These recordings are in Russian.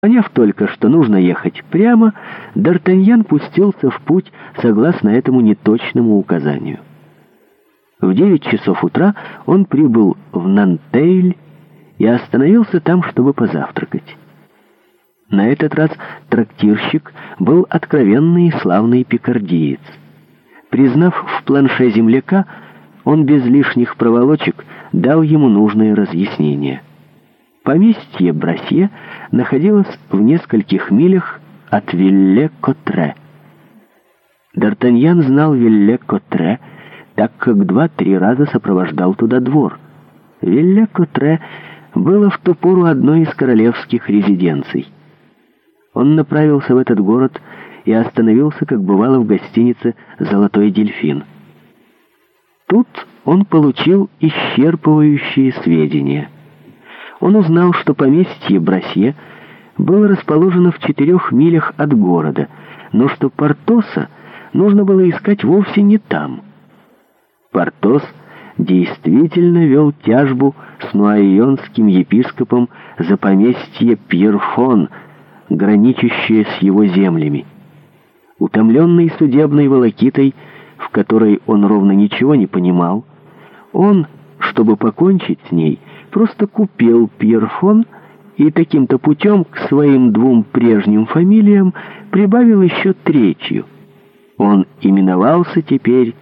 Поняв только, что нужно ехать прямо, Д'Артаньян пустился в путь согласно этому неточному указанию. В 9 часов утра он прибыл в Нантейль и остановился там, чтобы позавтракать. На этот раз трактирщик был откровенный и славный пикардиец. Признав в планше земляка, он без лишних проволочек дал ему нужные разъяснения — Поместье Брасье находилось в нескольких милях от Вилле-Котре. Д'Артаньян знал Вилле-Котре, так как два-три раза сопровождал туда двор. Вилле-Котре было в ту пору одной из королевских резиденций. Он направился в этот город и остановился, как бывало, в гостинице «Золотой дельфин». Тут он получил исчерпывающие сведения – он узнал, что поместье Брасье было расположено в четырех милях от города, но что Портоса нужно было искать вовсе не там. Портос действительно вел тяжбу с нуайонским епископом за поместье Пьерфон, граничащее с его землями. Утомленный судебной волокитой, в которой он ровно ничего не понимал, он, чтобы покончить с ней, просто купил Пьерфон и таким-то путем к своим двум прежним фамилиям прибавил еще третью. Он именовался теперь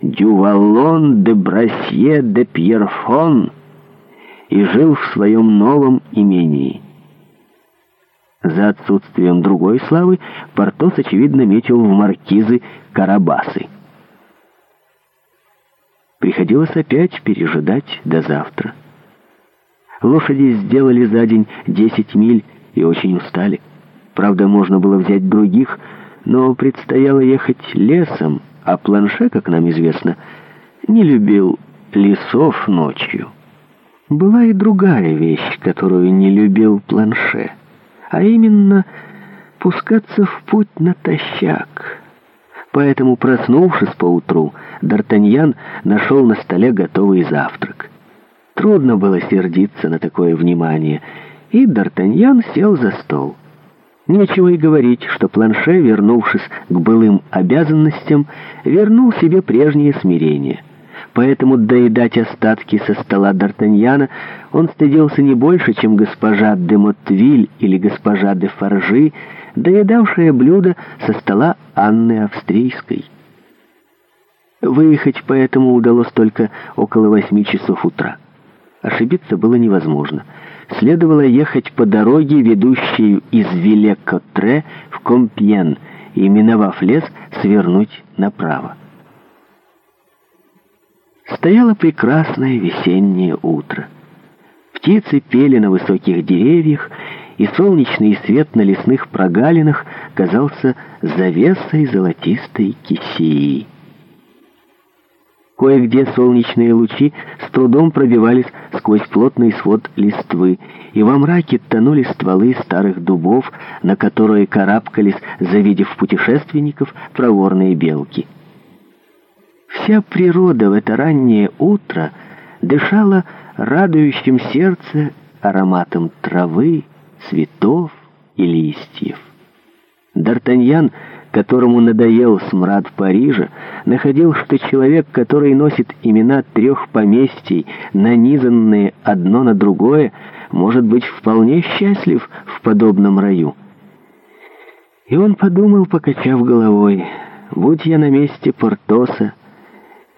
Дювалон де Брасье де Пьерфон и жил в своем новом имении. За отсутствием другой славы Портос, очевидно, метил в маркизы Карабасы. Приходилось опять пережидать до завтра. Лошади сделали за день 10 миль и очень устали. Правда, можно было взять других, но предстояло ехать лесом, а планше, как нам известно, не любил лесов ночью. Была и другая вещь, которую не любил планше, а именно пускаться в путь натощак. Поэтому, проснувшись поутру, Д'Артаньян нашел на столе готовый завтрак. Трудно было сердиться на такое внимание, и Д'Артаньян сел за стол. Нечего и говорить, что Планше, вернувшись к былым обязанностям, вернул себе прежнее смирение. Поэтому доедать остатки со стола Д'Артаньяна он стыдился не больше, чем госпожа де Мотвиль или госпожа де Фаржи, доедавшая блюдо со стола Анны Австрийской. Выехать поэтому удалось только около восьми часов утра. Ошибиться было невозможно. Следовало ехать по дороге, ведущей из Виле-Котре в Компьен, и, миновав лес, свернуть направо. Стояло прекрасное весеннее утро. Птицы пели на высоких деревьях, и солнечный свет на лесных прогалинах казался завесой золотистой кисии. Кое-где солнечные лучи с трудом пробивались сквозь плотный свод листвы, и во мраке тонули стволы старых дубов, на которые карабкались, завидев путешественников, проворные белки. Вся природа в это раннее утро дышала радующим сердце ароматом травы, цветов и листьев. Д'Артаньян которому надоел смрад Парижа, находил, что человек, который носит имена трех поместий, нанизанные одно на другое, может быть вполне счастлив в подобном раю. И он подумал, покачав головой, «Будь я на месте Портоса,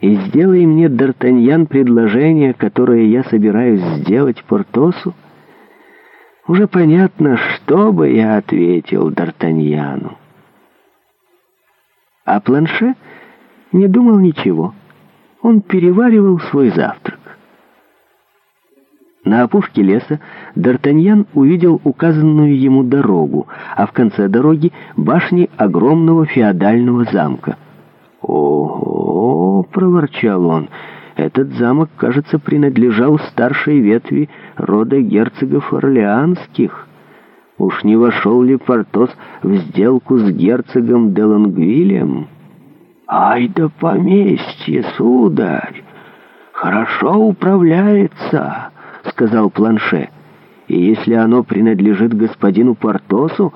и сделай мне, Д'Артаньян, предложение, которое я собираюсь сделать Портосу, уже понятно, что бы я ответил Д'Артаньяну». А Планше не думал ничего. Он переваривал свой завтрак. На опушке леса Д'Артаньян увидел указанную ему дорогу, а в конце дороги — башни огромного феодального замка. О, — проворчал он. «Этот замок, кажется, принадлежал старшей ветви рода герцогов Орлеанских». Уж не вошел ли Портос в сделку с герцогом Делангвилем? Ай да поместье, сударь! Хорошо управляется, сказал Планше. И если оно принадлежит господину Портосу,